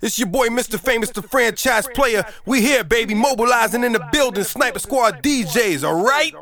It's your boy, Mr. Famous, the franchise player. We here, baby, mobilizing in the building. Sniper Squad DJs, alright?